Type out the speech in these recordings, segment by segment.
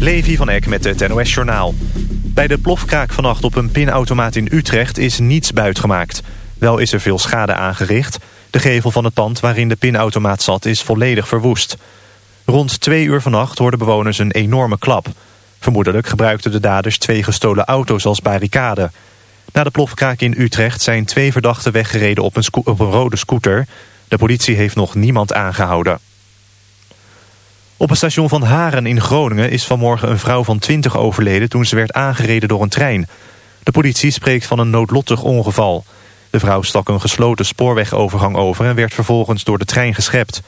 Levi van Eck met het NOS-journaal. Bij de plofkraak vannacht op een pinautomaat in Utrecht is niets buitgemaakt. Wel is er veel schade aangericht. De gevel van het pand waarin de pinautomaat zat is volledig verwoest. Rond twee uur vannacht hoorden bewoners een enorme klap. Vermoedelijk gebruikten de daders twee gestolen auto's als barricade. Na de plofkraak in Utrecht zijn twee verdachten weggereden op een, op een rode scooter. De politie heeft nog niemand aangehouden. Op het station van Haren in Groningen is vanmorgen een vrouw van 20 overleden toen ze werd aangereden door een trein. De politie spreekt van een noodlottig ongeval. De vrouw stak een gesloten spoorwegovergang over en werd vervolgens door de trein geschept.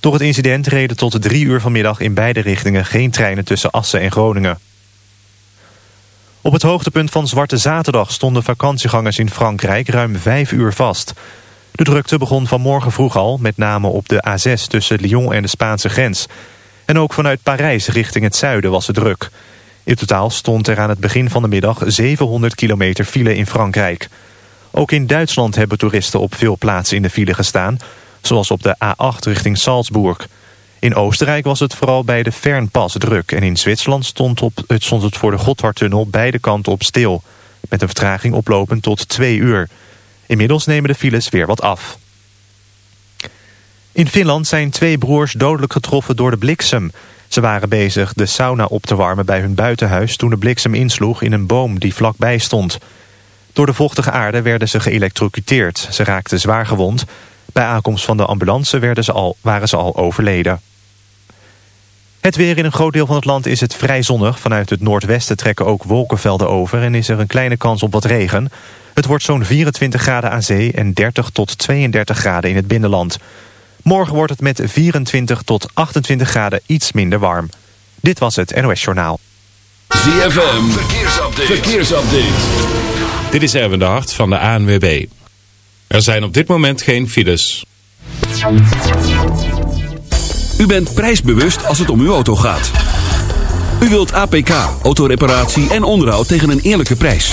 Door het incident reden tot drie uur vanmiddag in beide richtingen geen treinen tussen Assen en Groningen. Op het hoogtepunt van Zwarte Zaterdag stonden vakantiegangers in Frankrijk ruim vijf uur vast. De drukte begon vanmorgen vroeg al, met name op de A6 tussen Lyon en de Spaanse grens. En ook vanuit Parijs richting het zuiden was het druk. In totaal stond er aan het begin van de middag 700 kilometer file in Frankrijk. Ook in Duitsland hebben toeristen op veel plaatsen in de file gestaan... zoals op de A8 richting Salzburg. In Oostenrijk was het vooral bij de Fernpas druk... en in Zwitserland stond, op, het stond het voor de Gotthardtunnel beide kanten op stil... met een vertraging oplopend tot twee uur. Inmiddels nemen de files weer wat af. In Finland zijn twee broers dodelijk getroffen door de bliksem. Ze waren bezig de sauna op te warmen bij hun buitenhuis... toen de bliksem insloeg in een boom die vlakbij stond. Door de vochtige aarde werden ze geëlectrocuteerd. Ze raakten zwaar gewond. Bij aankomst van de ambulance werden ze al, waren ze al overleden. Het weer in een groot deel van het land is het vrij zonnig. Vanuit het noordwesten trekken ook wolkenvelden over... en is er een kleine kans op wat regen. Het wordt zo'n 24 graden aan zee en 30 tot 32 graden in het binnenland... Morgen wordt het met 24 tot 28 graden iets minder warm. Dit was het NOS Journaal. ZFM, verkeersupdate. verkeersupdate. Dit is Erwin de Hart van de ANWB. Er zijn op dit moment geen files. U bent prijsbewust als het om uw auto gaat. U wilt APK, autoreparatie en onderhoud tegen een eerlijke prijs.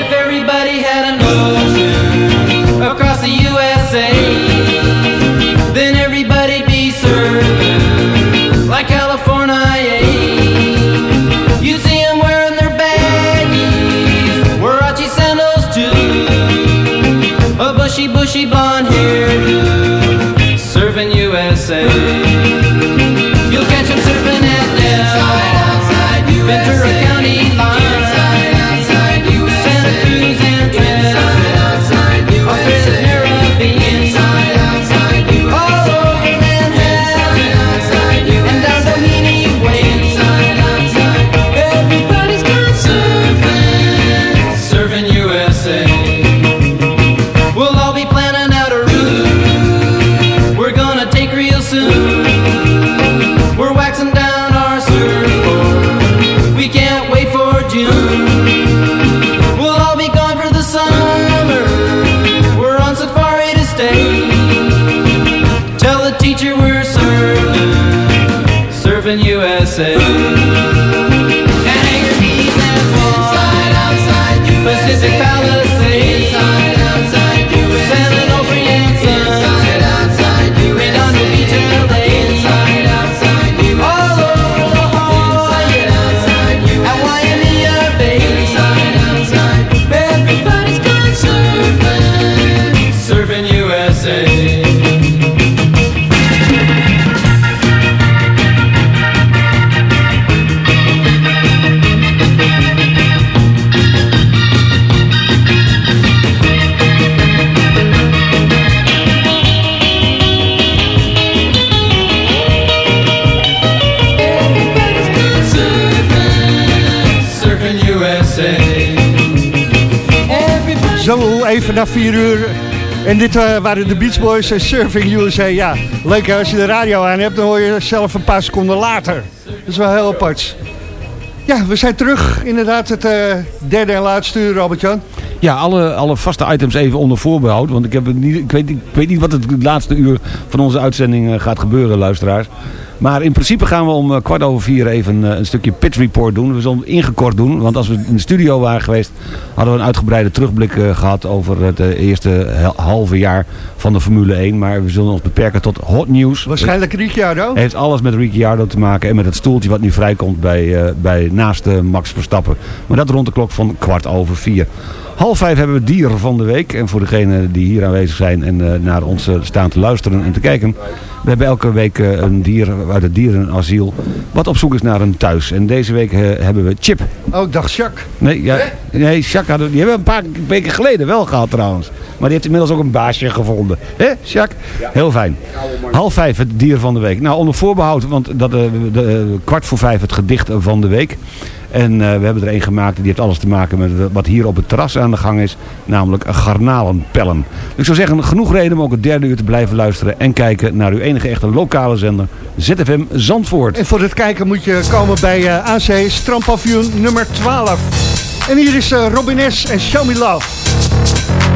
If everybody had an ocean across the USA, then everybody'd be served like California. You'd see 'em wearing their baggies, Warachi sandals too, a bushy, bushy blonde hairdo, serving USA. You'll catch 'em surfing at Del, Ventura na 4 uur. En dit eh, waren de Beach Boys en Surfing USA. Ja, leuk hè, als je de radio aan hebt, dan hoor je zelf een paar seconden later. Dat is wel heel apart. Ja, we zijn terug. Inderdaad, het eh, derde en laatste uur, Robert-Jan. Ja, alle, alle vaste items even onder voorbehoud. Want ik, heb niet, ik, weet, ik weet niet wat het laatste uur van onze uitzending eh, gaat gebeuren, luisteraars. Maar in principe gaan we om eh, kwart over vier even eh, een stukje pit report doen. We zullen het ingekort doen, want als we in de studio waren geweest... hadden we een uitgebreide terugblik eh, gehad over het eerste halve jaar van de Formule 1. Maar we zullen ons beperken tot hot nieuws. Waarschijnlijk Ricciardo. Heeft alles met Ricciardo te maken en met het stoeltje wat nu vrijkomt bij, bij naast Max Verstappen. Maar dat rond de klok van kwart over vier. Half vijf hebben we dier van de week. En voor degenen die hier aanwezig zijn en naar ons staan te luisteren en te kijken. We hebben elke week eh, een dier uit het dierenasiel wat op zoek is naar een thuis. En deze week eh, hebben we Chip. Oh, ik dacht Jacques. Nee, ja, nee Jacques hadden, die hebben we een paar weken geleden wel gehad trouwens. Maar die heeft inmiddels ook een baasje gevonden. Hè, Jacques? Heel fijn. Half vijf, het dier van de week. Nou, onder voorbehoud, want dat, eh, de, kwart voor vijf het gedicht van de week. En eh, we hebben er een gemaakt, die heeft alles te maken met wat hier op het terras aan de gang is. Namelijk garnalenpellen. Ik zou zeggen, genoeg reden om ook het derde uur te blijven luisteren. En kijken naar uw enige echte lokale zender, ZFM Zandvoort. En voor het kijken moet je komen bij eh, AC Strandpavioen nummer 12. En hier is eh, Robin S. en Show Me Love.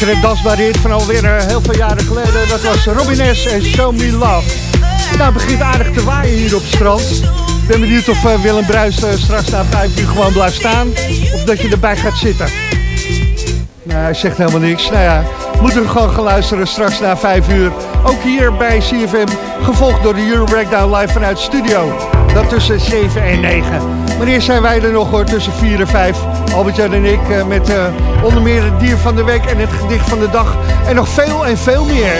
Lekkere dansbare hit van alweer eh, heel veel jaren geleden. Dat was Robin S. en Show Me Love. Nou, begint aardig te waaien hier op het strand. Ik ben benieuwd of eh, Willem Bruis eh, straks na vijf uur gewoon blijft staan. Of dat je erbij gaat zitten. Nou, hij zegt helemaal niks. Nou ja, moeten we gewoon gaan luisteren straks na 5 uur. Ook hier bij CFM, gevolgd door de Euro Breakdown live vanuit studio. Dat tussen 7 en 9. Maar eerst zijn wij er nog hoor, tussen 4 en 5. Albert-Jan en ik eh, met onder meer het dier van de week en het gedicht van de dag. En nog veel en veel meer.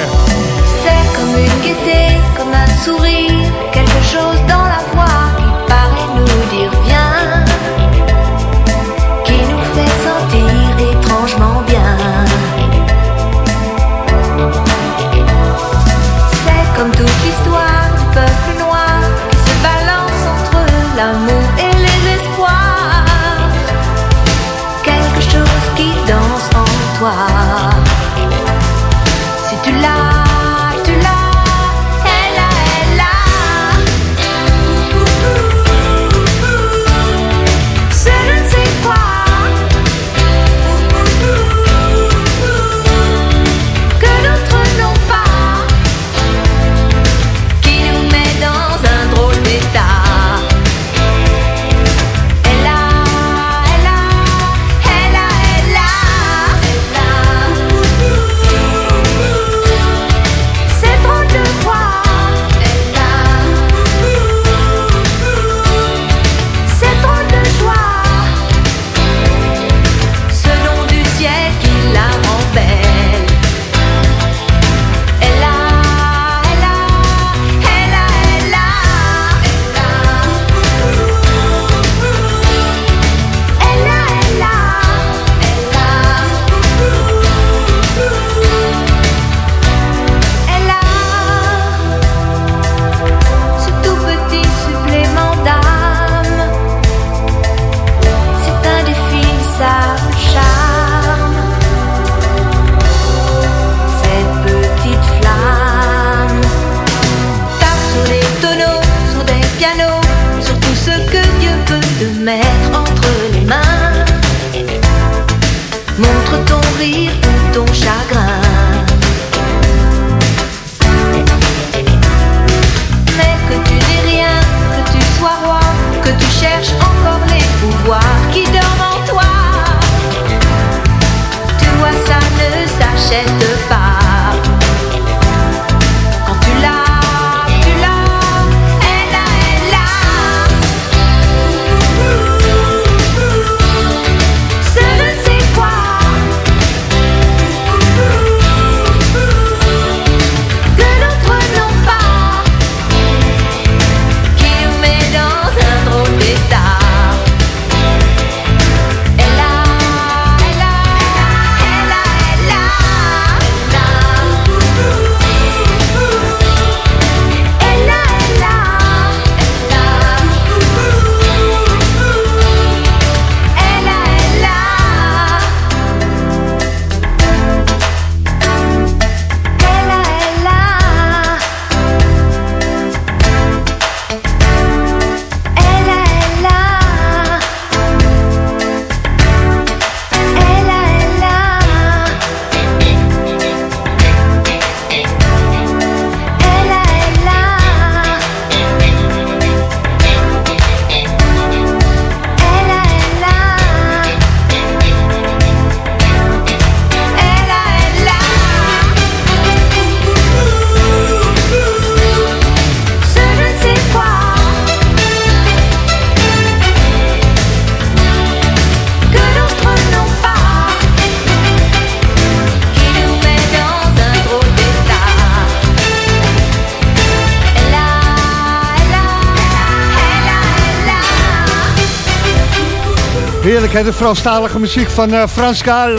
Heerlijk hè, de Franstalige muziek van eh, Frans Gaal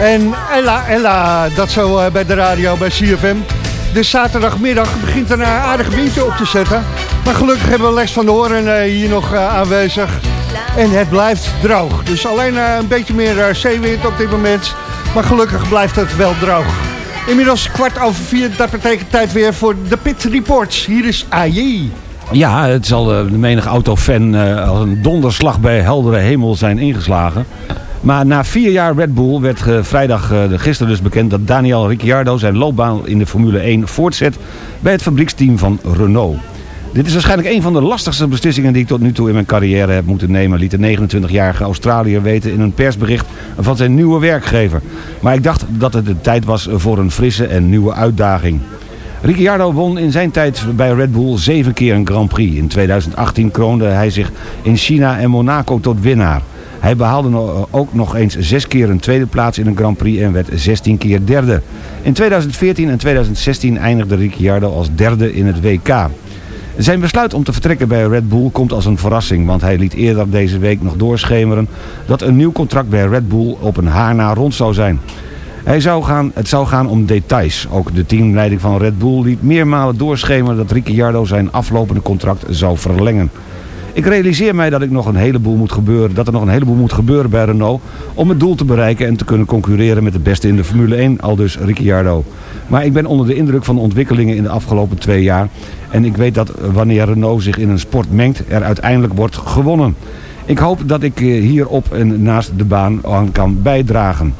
en Ella Ella. Dat zo eh, bij de radio bij CFM. De zaterdagmiddag begint er een aardig windje op te zetten. Maar gelukkig hebben we Les van de Hoorn eh, hier nog eh, aanwezig. En het blijft droog. Dus alleen eh, een beetje meer eh, zeewind op dit moment. Maar gelukkig blijft het wel droog. Inmiddels kwart over vier, dat betekent tijd weer voor de Pit Reports. Hier is AJ. Ja, het zal eh, de menige autofan eh, als een donderslag bij heldere hemel zijn ingeslagen. Maar na vier jaar Red Bull werd eh, vrijdag gisteren dus bekend dat Daniel Ricciardo zijn loopbaan in de Formule 1 voortzet bij het fabrieksteam van Renault. Dit is waarschijnlijk een van de lastigste beslissingen die ik tot nu toe in mijn carrière heb moeten nemen, liet de 29-jarige Australiër weten in een persbericht van zijn nieuwe werkgever. Maar ik dacht dat het de tijd was voor een frisse en nieuwe uitdaging. Ricciardo won in zijn tijd bij Red Bull zeven keer een Grand Prix. In 2018 kroonde hij zich in China en Monaco tot winnaar. Hij behaalde no- ook nog eens zes keer een tweede plaats in een Grand Prix en werd 16 keer derde. In 2014 en 2016 eindigde Ricciardo als derde in het WK. Zijn besluit om te vertrekken bij Red Bull komt als een verrassing, want hij liet eerder deze week nog doorschemeren dat een nieuw contract bij Red Bull op een haar na rond zou zijn. Hij zou gaan, het zou gaan om details. Ook de teamleiding van Red Bull liet meermalen doorschemeren dat Ricciardo zijn aflopende contract zou verlengen. Ik realiseer mij dat, ik nog een heleboel moet gebeuren, dat er nog een heleboel moet gebeuren bij Renault om het doel te bereiken en te kunnen concurreren met de beste in de Formule 1, aldus Ricciardo. Maar ik ben onder de indruk van de ontwikkelingen in de afgelopen twee jaar en ik weet dat wanneer Renault zich in een sport mengt, er uiteindelijk wordt gewonnen. Ik hoop dat ik eh, hierop en naast de baan aan kan bijdragen.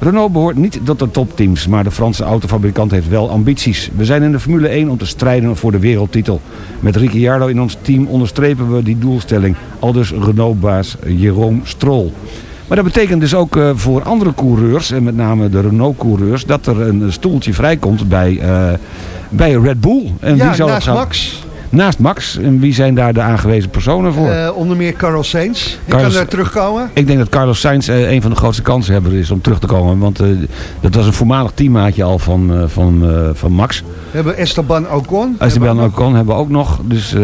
Renault behoort niet tot de topteams, maar de Franse autofabrikant heeft wel ambities. We zijn in de Formule 1 om te strijden voor de wereldtitel. Met Ricciardo in ons team onderstrepen we die doelstelling, aldus Renault-baas Jerome Stroll. Maar dat betekent dus ook eh, voor andere coureurs, en met name de Renault-coureurs, dat er een stoeltje vrijkomt bij, eh, bij Red Bull. En Ja, wie zal dat naast gaan- Max. Naast Max. En wie zijn daar de aangewezen personen voor? Eh, onder meer Carlos Sainz. Ik Carlos- kan er terugkomen. Ik denk dat Carlos Sainz eh, een van de grootste kansenhebbers is om terug te komen. Want eh, dat was een voormalig teammaatje al van, van, van Max. We hebben Esteban Ocon. Esteban Hebben. Ocon hebben we ook nog. Dus,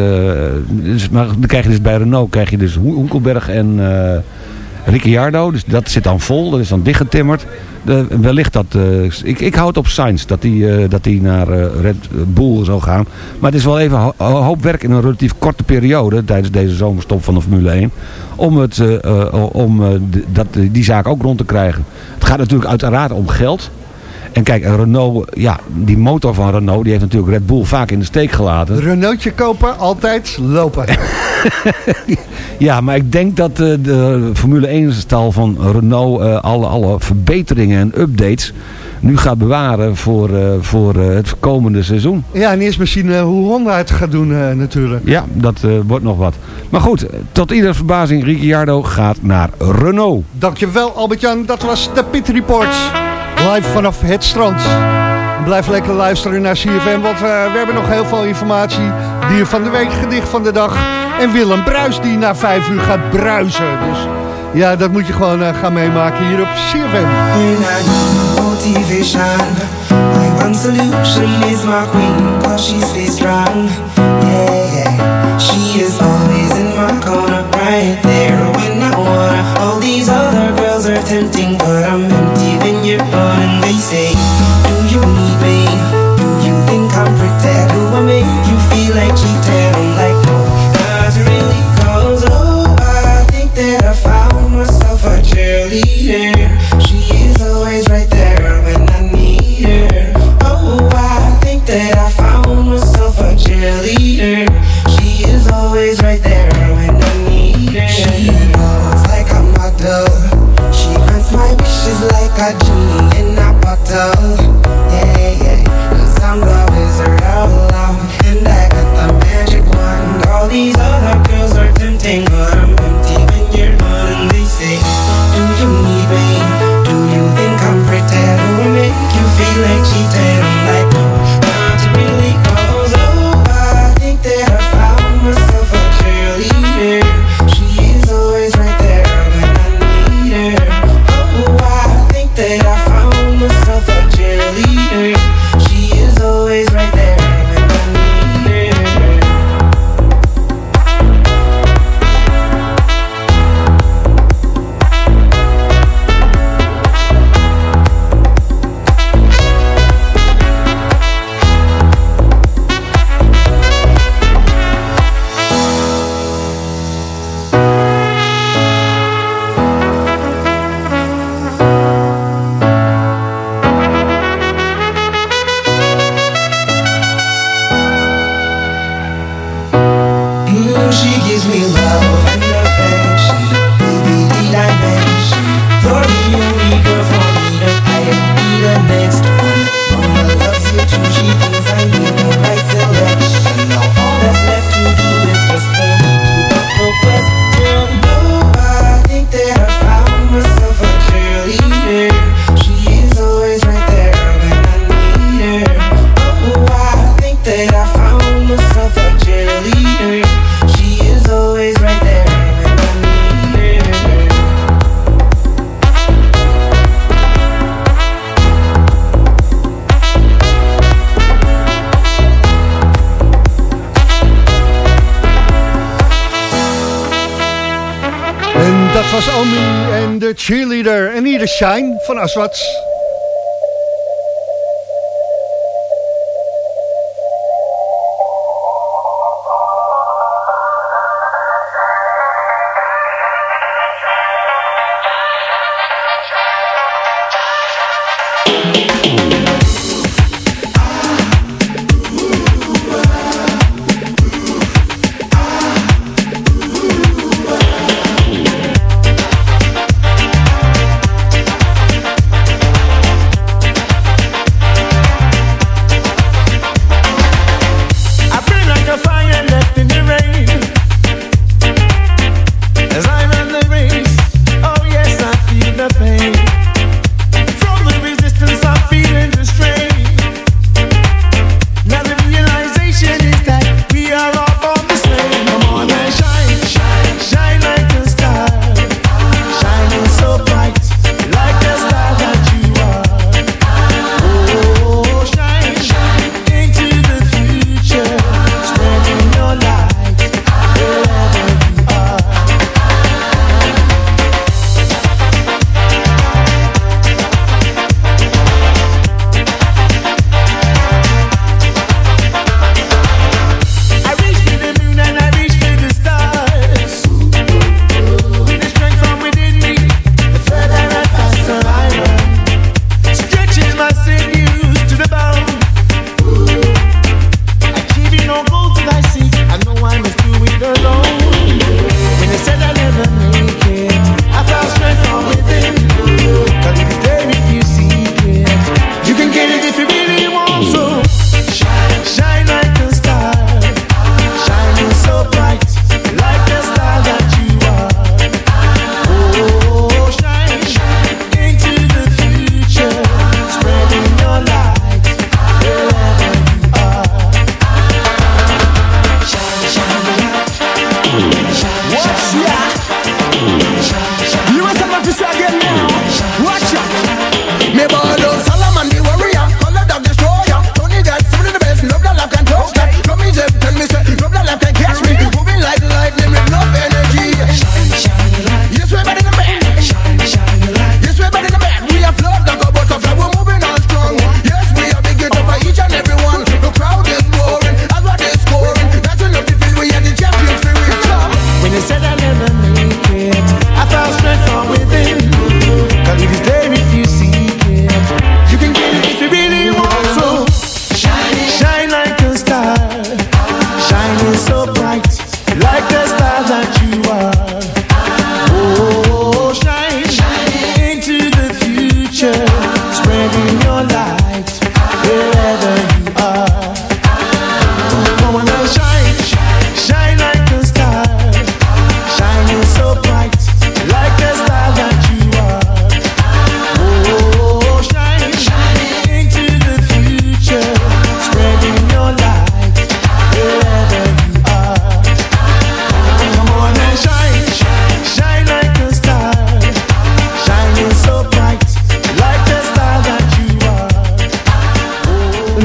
dus, maar dan krijg je dus bij Renault krijg je dus Ho- Hoenkelberg en Ricciardo. Dus dat zit dan vol. Dat is dan dichtgetimmerd. De, wellicht dat... eh, ik, ik houd op Sainz dat hij eh, dat naar eh, Red Bull zou gaan. Maar het is wel even hoop werk in een relatief korte periode... tijdens deze zomerstop van de Formule 1... om, het, om dat, die zaak ook rond te krijgen. Het gaat natuurlijk uiteraard om geld... En kijk, en Renault, ja, die motor van Renault, die heeft natuurlijk Red Bull vaak in de steek gelaten. Renaultje kopen, altijd lopen. Ja, maar ik denk dat eh, de Formule 1-stal van Renault eh, alle, alle verbeteringen en updates nu gaat bewaren voor, eh, voor het komende seizoen. Ja, en eerst misschien hoe Honda het gaat doen natuurlijk. Ja, dat wordt nog wat. Maar goed, tot ieders verbazing, Ricciardo gaat naar Renault. Dankjewel Albert-Jan, dat was de Pit Report. Live vanaf het strand. Blijf lekker luisteren naar CFM, want eh, we hebben nog heel veel informatie. Dier van de week, gedicht van de dag. En Willem Bruis die na vijf uur gaat bruisen. Dus ja, dat moet je gewoon eh, gaan meemaken hier op CFM. My one solution is my queen. Yeah, yeah. When I van Aswat.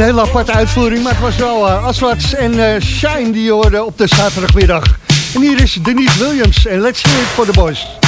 hele aparte uitvoering, maar het was wel eh, uh, Aswats en uh, Shine die je hoorde op de zaterdagmiddag. En hier is Denise Williams en Let's Hear It For The Boys.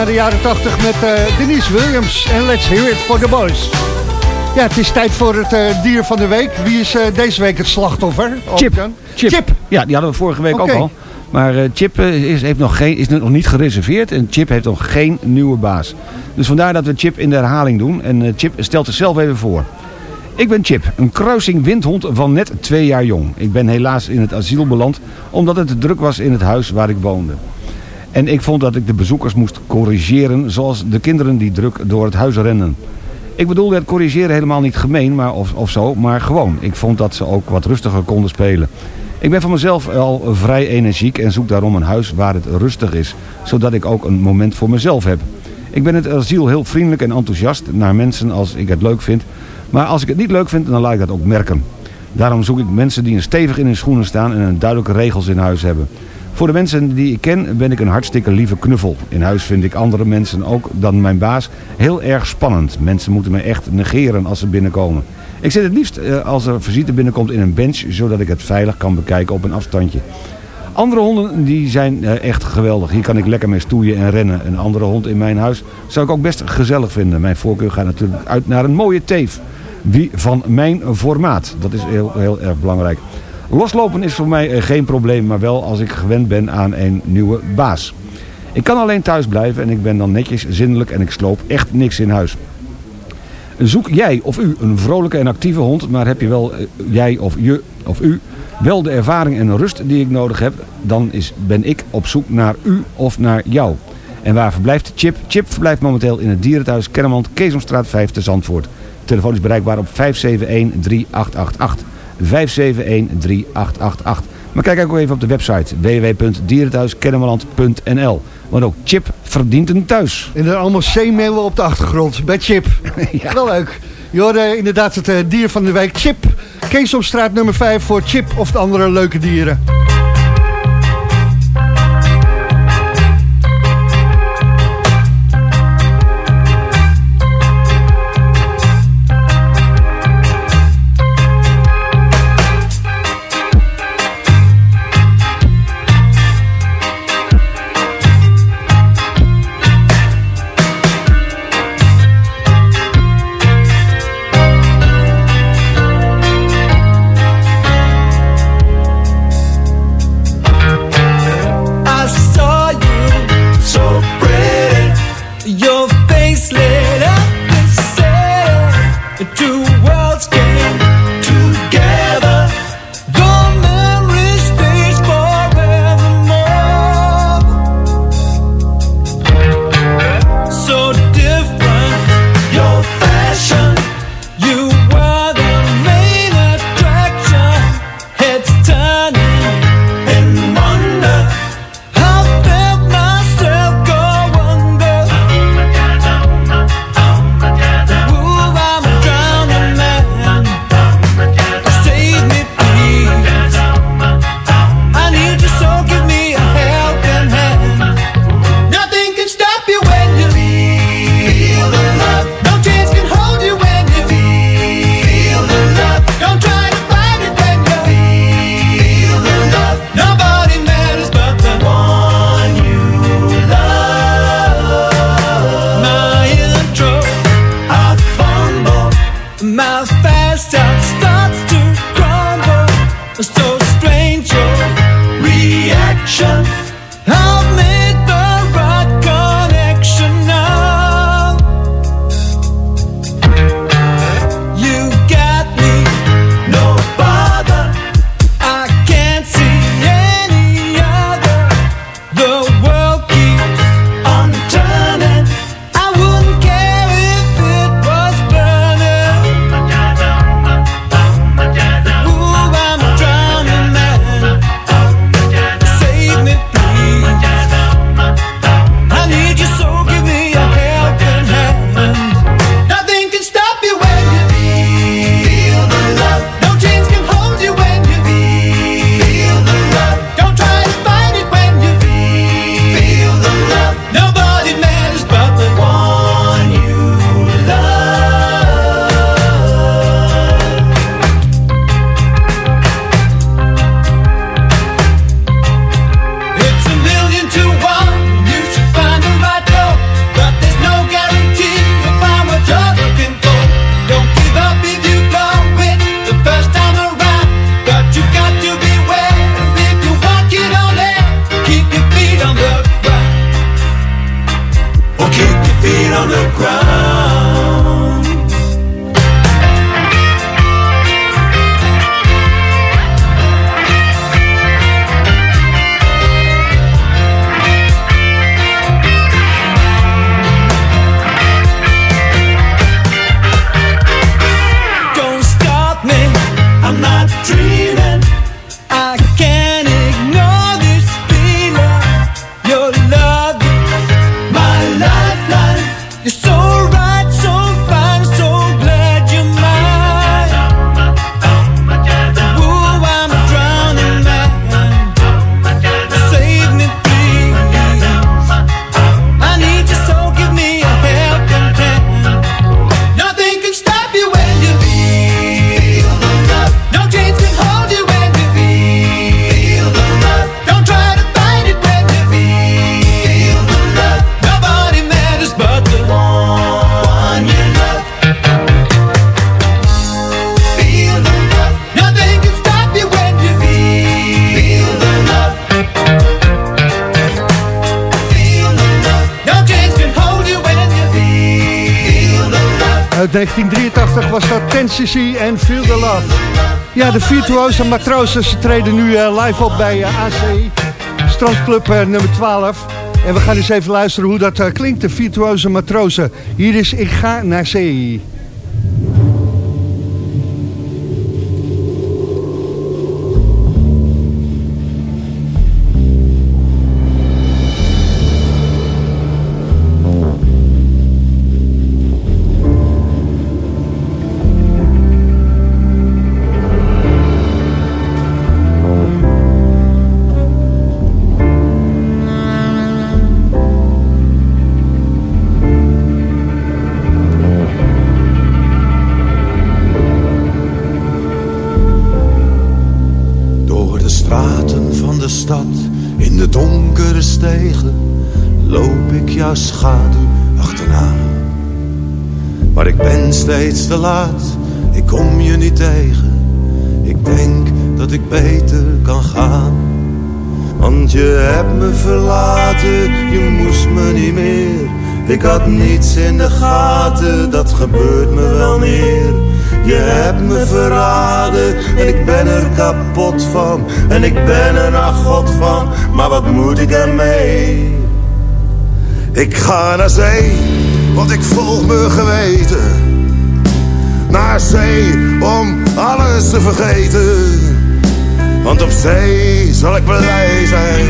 Naar de jaren 80 met eh, Denise Williams. En let's hear it for the boys. Ja, het is tijd voor het eh, dier van de week. Wie is eh, deze week het slachtoffer? Chip. Chip. Chip. Ja, die hadden we vorige week ook al. Maar eh, Chip is, heeft nog geen, is nog niet gereserveerd en Chip heeft nog geen nieuwe baas. Dus vandaar dat we Chip in de herhaling doen. En eh, Chip stelt zichzelf even voor. Ik ben Chip, een kruising windhond van net twee jaar jong. Ik ben helaas in het asiel beland omdat het te druk was in het huis waar ik woonde. En ik vond dat ik de bezoekers moest corrigeren zoals de kinderen die druk door het huis rennen. Ik bedoelde het corrigeren helemaal niet gemeen maar of, of zo, maar gewoon. Ik vond dat ze ook wat rustiger konden spelen. Ik ben van mezelf al vrij energiek en zoek daarom een huis waar het rustig is. Zodat ik ook een moment voor mezelf heb. Ik ben het asiel heel vriendelijk en enthousiast naar mensen als ik het leuk vind. Maar als ik het niet leuk vind, dan laat ik dat ook merken. Daarom zoek ik mensen die stevig in hun schoenen staan en een duidelijke regels in huis hebben. Voor de mensen die ik ken ben ik een hartstikke lieve knuffel. In huis vind ik andere mensen ook dan mijn baas heel erg spannend. Mensen moeten me echt negeren als ze binnenkomen. Ik zit het liefst eh, als er visite binnenkomt in een bench, zodat ik het veilig kan bekijken op een afstandje. Andere honden die zijn eh, echt geweldig. Hier kan ik lekker mee stoeien en rennen. Een andere hond in mijn huis zou ik ook best gezellig vinden. Mijn voorkeur gaat natuurlijk uit naar een mooie teef. Wie van mijn formaat. Dat is heel, heel erg belangrijk. Loslopen is voor mij eh, geen probleem, maar wel als ik gewend ben aan een nieuwe baas. Ik kan alleen thuis blijven en ik ben dan netjes zindelijk en ik sloop echt niks in huis. Zoek jij of u een vrolijke en actieve hond, maar heb je wel eh, jij of je of u wel de ervaring en rust die ik nodig heb, dan is, ben ik op zoek naar u of naar jou. En waar verblijft Chip? Chip verblijft momenteel in het dierenthuis Kennemerland, Keesomstraat 5 te Zandvoort. Telefoon is bereikbaar op 571-3888. 571-3888. Maar kijk ook even op de website www.dierenthuiskennemerland.nl. Want ook Chip verdient een thuis. En dan allemaal zeemelen op de achtergrond bij Chip. Wel leuk. Je hoorde inderdaad het eh, dier van de week, Chip. Kees op straat nummer 5 voor Chip of de andere leuke dieren. Virtuoze matrozen ze treden nu eh, live op bij eh, AC, strandclub eh, nummer 12. En we gaan eens even luisteren hoe dat klinkt, de virtuoze matrozen. Hier is Ik ga naar zee. Te laat, ik kom je niet tegen. Ik denk dat ik beter kan gaan. Want je hebt me verlaten, je moest me niet meer. Ik had niets in de gaten, dat gebeurt me wel meer. Je hebt me verraden en ik ben er kapot van. En ik ben er naar God van, maar wat moet ik ermee? Ik ga naar zee, want ik volg me geweten. Naar zee om alles te vergeten. Want op zee zal ik blij zijn,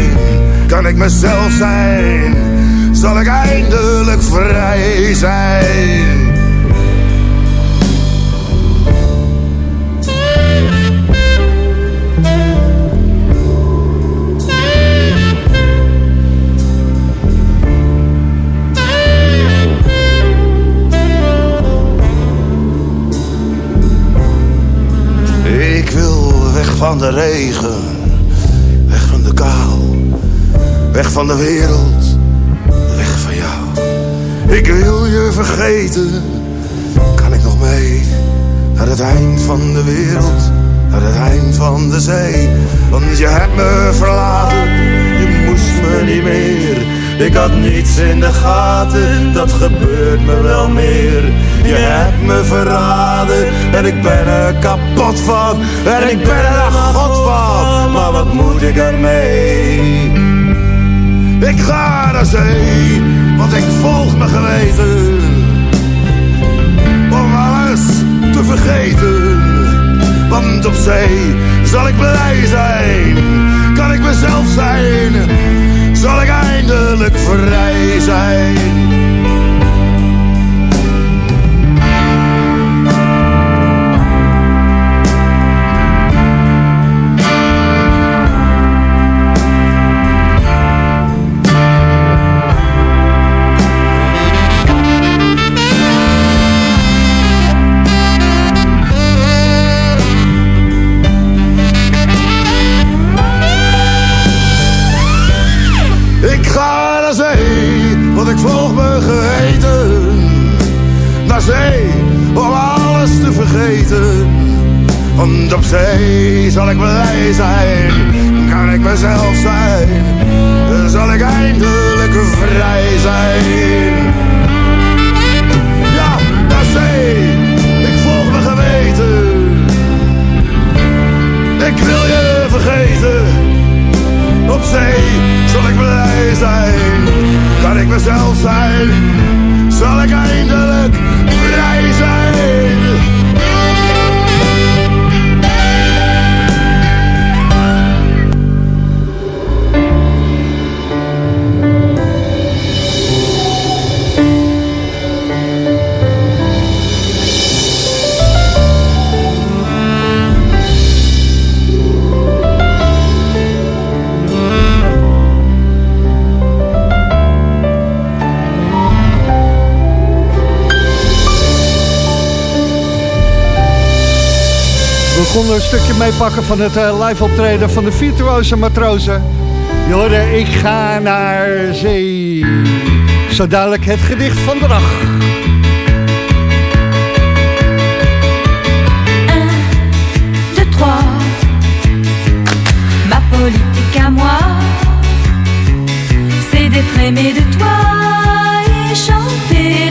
kan ik mezelf zijn. Zal ik eindelijk vrij zijn. Van de regen, weg van de kou, weg van de wereld, weg van jou. Ik wil je vergeten, kan ik nog mee naar het eind van de wereld, naar het eind van de zee. Want je hebt me verlaten, je moest me niet meer. Ik had niets in de gaten, dat gebeurt me wel meer. Je hebt me verraden en ik ben er kapot van. En ik ben er God van, maar wat moet ik ermee? Ik ga naar zee, want ik volg me geweten. Om alles te vergeten. Want op zee zal ik blij zijn, kan ik mezelf zijn. Zal ik eindelijk vrij zijn. Op zee zal ik blij zijn, kan ik mezelf zijn. Zal ik eindelijk vrij zijn. Ja, naar zee, ik volg me geweten. Ik wil je vergeten. Op zee zal ik blij zijn, kan ik mezelf zijn, zal ik eindelijk vrij zijn. Een stukje meepakken van het eh, live optreden van de virtuoze matrozen. Je hoorde, ik ga naar zee. Zo dadelijk het gedicht van de dag. Ma politique à moi, c'est d'être aimé de toi et chanter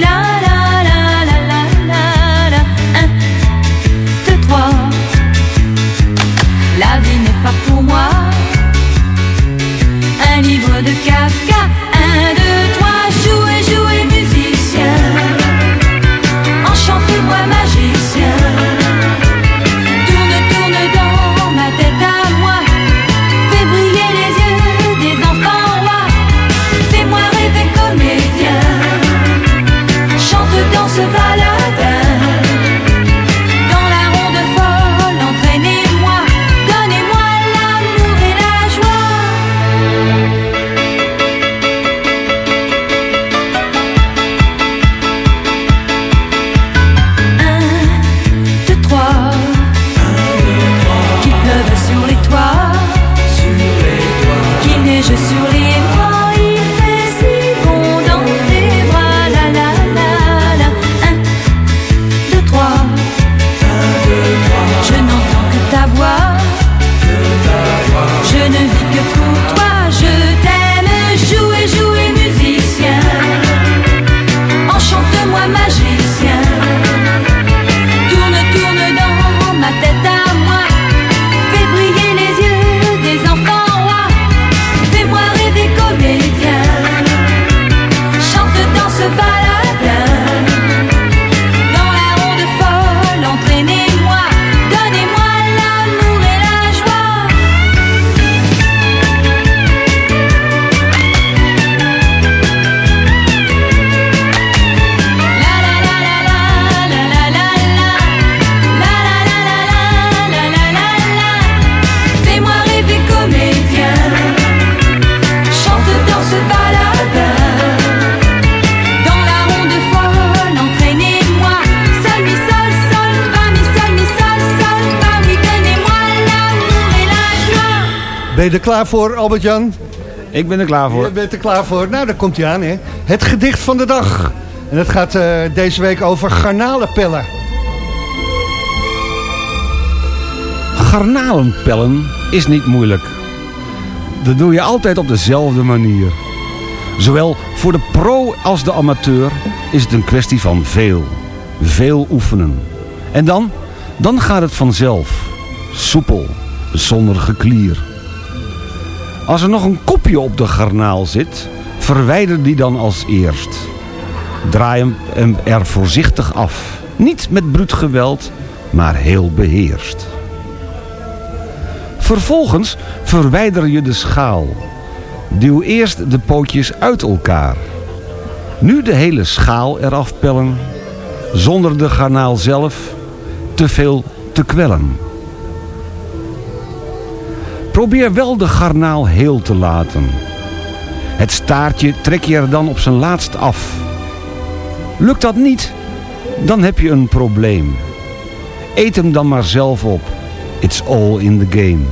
je er klaar voor, Albert-Jan? Ik ben er klaar voor. Je bent er klaar voor. Nou, daar komt hij aan, hè. Het gedicht van de dag. En het gaat eh, deze week over garnalenpellen. Garnalenpellen is niet moeilijk. Dat doe je altijd op dezelfde manier. Zowel voor de pro als de amateur is het een kwestie van veel. Veel oefenen. En dan? Dan gaat het vanzelf. Soepel. Zonder geklier. Als er nog een kopje op de garnaal zit, verwijder die dan als eerst. Draai hem- er voorzichtig af. Niet met bruut geweld, maar heel beheerst. Vervolgens verwijder je de schaal. Duw eerst de pootjes uit elkaar. Nu de hele schaal eraf pellen, zonder de garnaal zelf te veel te kwellen. Probeer wel de garnaal heel te laten. Het staartje trek je er dan op zijn laatst af. Lukt dat niet, dan heb je een probleem. Eet hem dan maar zelf op. It's all in the game.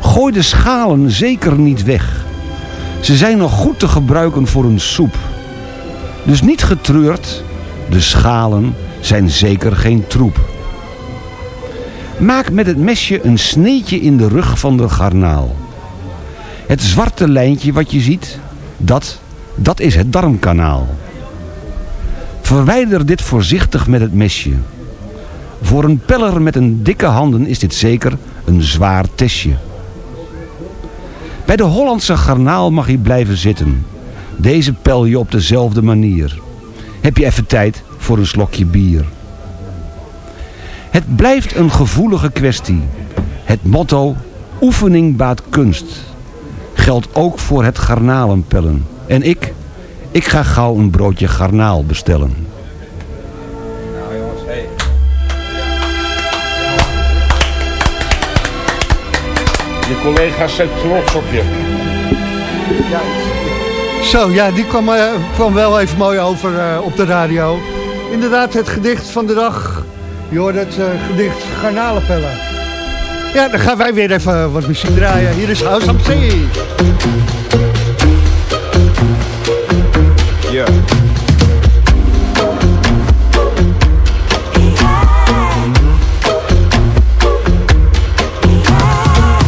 Gooi de schalen zeker niet weg. Ze zijn nog goed te gebruiken voor een soep. Dus niet getreurd, de schalen zijn zeker geen troep. Maak met het mesje een sneetje in de rug van de garnaal. Het zwarte lijntje wat je ziet, dat, dat is het darmkanaal. Verwijder dit voorzichtig met het mesje. Voor een peller met een dikke handen is dit zeker een zwaar testje. Bij de Hollandse garnaal mag je blijven zitten. Deze pel je op dezelfde manier. Heb je even tijd voor een slokje bier. Het blijft een gevoelige kwestie. Het motto, oefening baat kunst. Geldt ook voor het garnalenpellen. En ik, ik ga gauw een broodje garnaal bestellen. Je collega's zijn trots op je. Zo, ja, die kwam, eh, kwam wel even mooi over eh, op de radio. Inderdaad, het gedicht van de dag. Je hoort het eh, gedicht Garnalenpellen. Ja, dan gaan wij weer even wat muziek draaien. Hier is House Zee. Ja.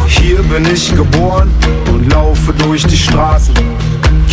Hier bin ich geboren und laufe durch die.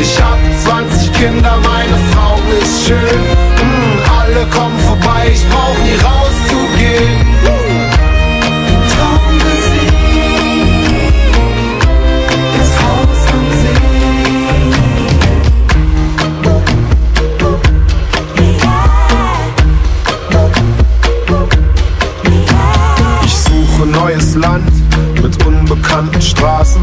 Ich hab 20 Kinder, meine Frau ist schön. Mm, alle kommen vorbei, ich brauch nie rauszugehen. Traummusik, das Haus am Ich suche neues Land mit unbekannten Straßen.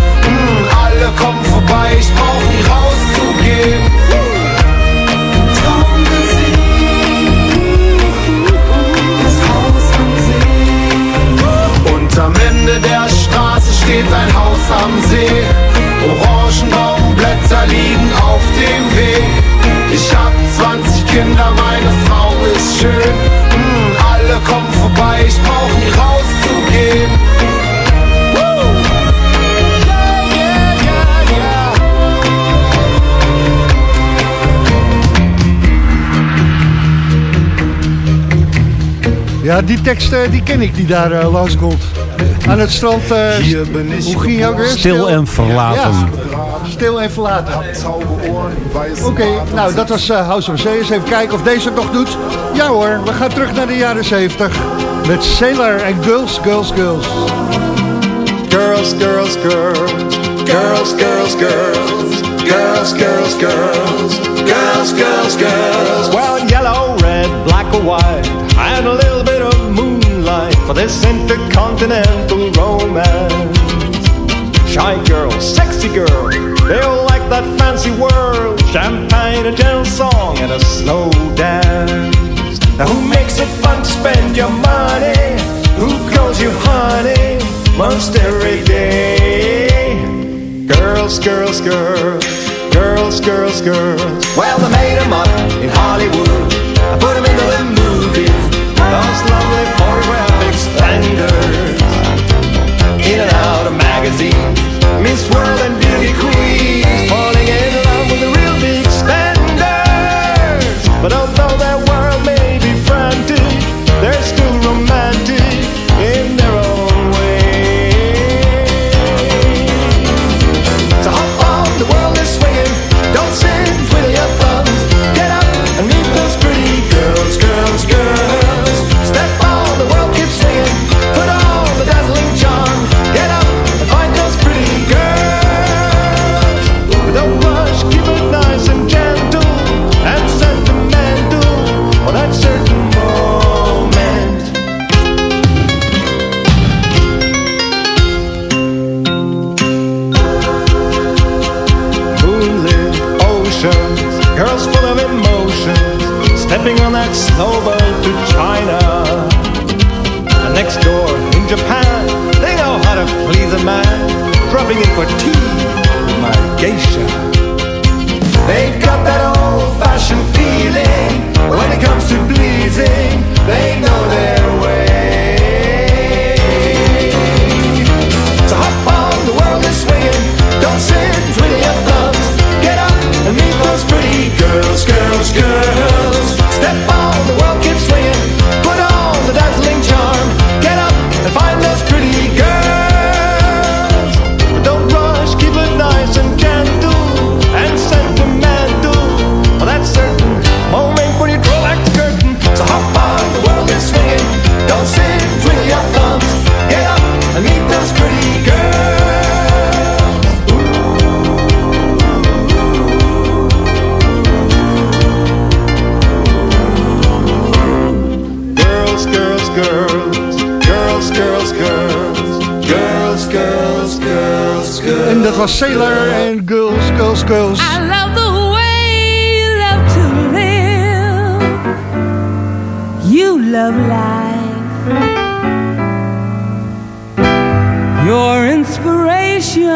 am See. Orangenbaumblätter liegen auf dem Weg. Ich hab 20 Kinder, meine Frau ist schön. Hm, alle kommen vorbei, ich brauch nie rauszugehen. Ja, die tekst eh, die ken ik, die daar eh, uh, langskomt aan het strand. Eh, hoe ging je ook weer? Stil en verlaten. Ja, stil en verlaten. Oké, nou dat was eh, House of Zee. Eens even kijken of deze het nog doet. Ja hoor, we gaan terug naar de jaren 70. Met Sailor en Girls, Girls, Girls. Girls, girls, girls. Girls, girls, girls. Girls, girls, girls. Girls. Well, yellow, red, black or white. And a little for this intercontinental romance. Shy girl, sexy girl, they all like that fancy world. Champagne, a gentle song, and a slow dance. Now who makes it fun to spend your money? Who calls you honey most every day? Girls, girls, girls, girls, girls, girls. Well, they made 'em up in Hollywood. Magazines. Miss World and for tea, my geisha. Sailor en Girls, Girls, Girls. I love the way you love to live. You love life. Your inspiration.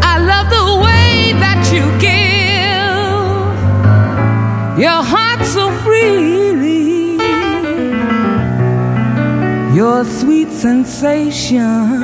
I love the way that you give your heart so freely. Your sweet sensation.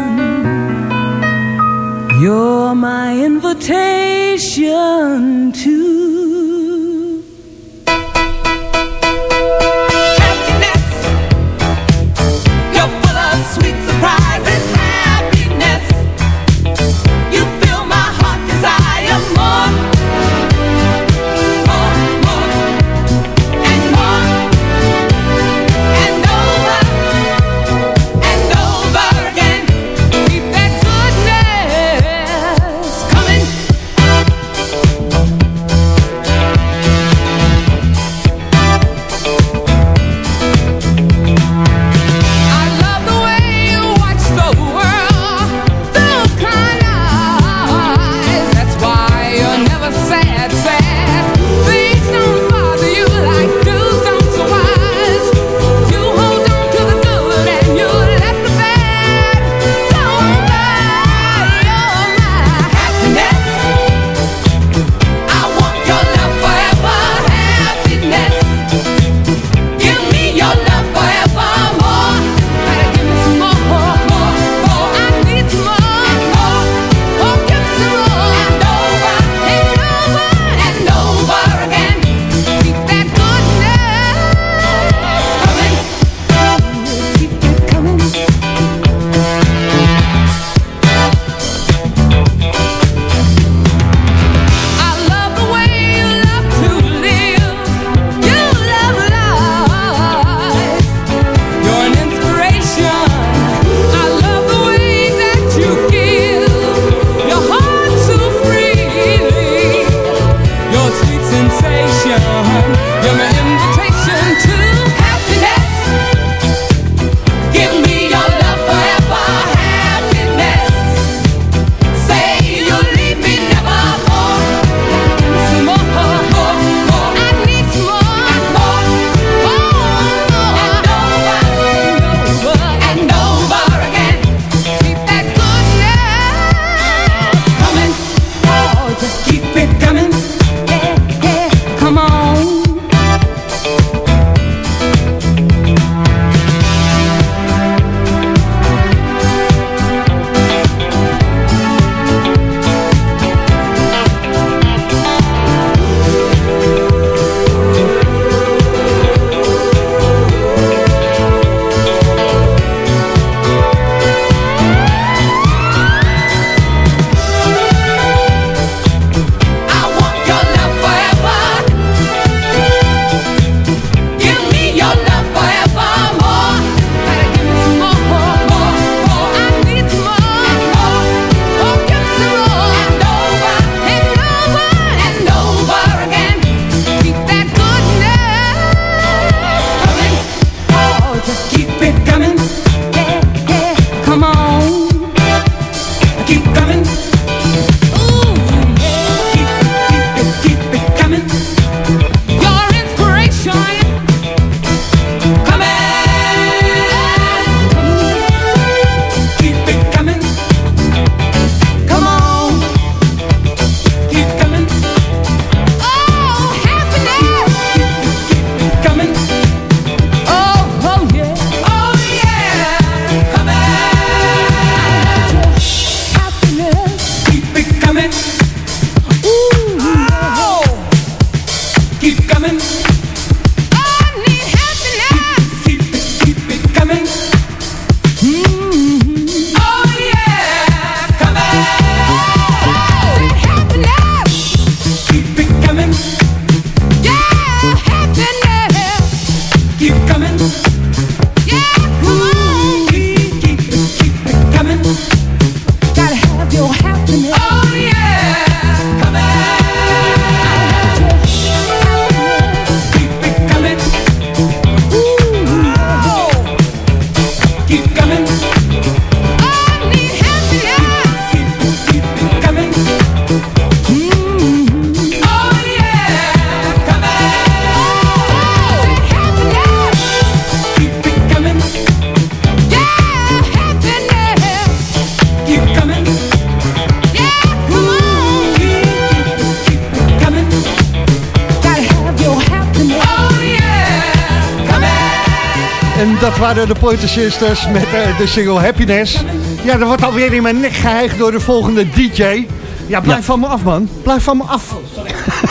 Dat waren de Pointer Sisters met eh, de single Happiness. Ja, dat wordt alweer in mijn nek geheigd door de volgende DJ. Ja, blijf van me af, man. Blijf van me af.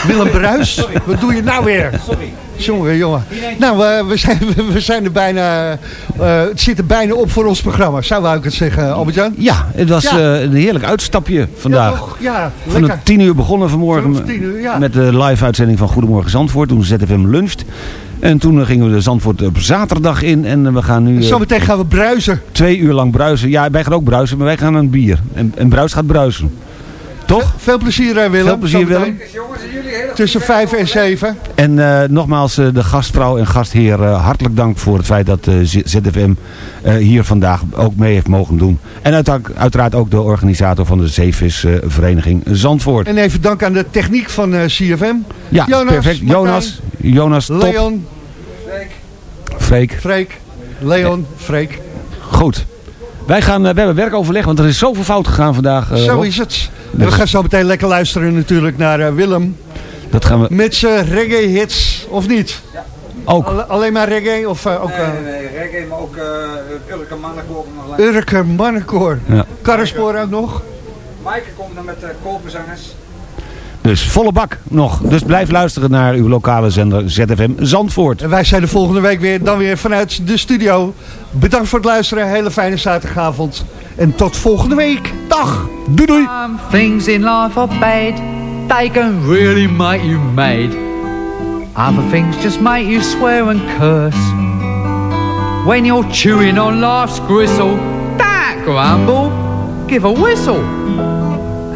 Willem Bruis, wat doe je nou weer? Sorry. Jongen, jongen. Nou, eh, we, zijn, we zijn er bijna... eh, het zit er bijna op voor ons programma. Zou wou ik het zeggen, Albert-Jan? Ja, het was Ja. een heerlijk uitstapje vandaag. Ja, toch? Ja, lekker. 10 uur begonnen vanmorgen Vanaf 10 uur, ja. met de live uitzending van Goedemorgen Zandvoort. Toen ZFM luncht. En toen gingen we de Zandvoort op zaterdag in. En we gaan nu eh, Zometeen gaan we bruisen. twee uur lang bruisen. Ja, wij gaan ook bruisen, maar wij gaan een bier. En, en Bruis gaat bruisen. Toch? Veel plezier, eh, Willem. Veel plezier, Zometeen. Tussen 5 en 7. En eh, nogmaals, eh, de gastvrouw en gastheer, eh, hartelijk dank voor het feit dat eh, ZFM eh, hier vandaag ook mee heeft mogen doen. En uiteraard, uiteraard ook de organisator van de Zeevisvereniging Zandvoort. En even dank aan de techniek van eh, CFM. Ja, Jonas, perfect. Martijn, Jonas, Jonas, top. Leon, Freek. Freek, Leon, Freek. Goed. Wij, gaan, eh, we hebben werkoverleg, want er is zoveel fout gegaan vandaag. eh, Zo Rob. is het. En Dus- we gaan zo meteen lekker luisteren natuurlijk naar eh, Willem. Dat gaan we Met zijn reggae hits, of niet? ook. Alle- alleen maar reggae? Of ook Nee, eh, nee, nee, reggae, maar ook uh, Urke Mannenkoor nog langs. Urker Mannenkoor? Ja. Karrenspoor ook nog? Maaike komt dan met uh, koopbezangers. Dus volle bak nog. Dus blijf luisteren naar uw lokale zender ZFM Zandvoort. En wij zijn de volgende week weer, dan weer vanuit de studio. Bedankt voor het luisteren. Hele fijne zaterdagavond. En tot volgende week. Dag. Doei doei. Some things in life are bad. They can really make you mad. Other things just make you swear and curse. When you're chewing on life's gristle, don't grumble, give a whistle.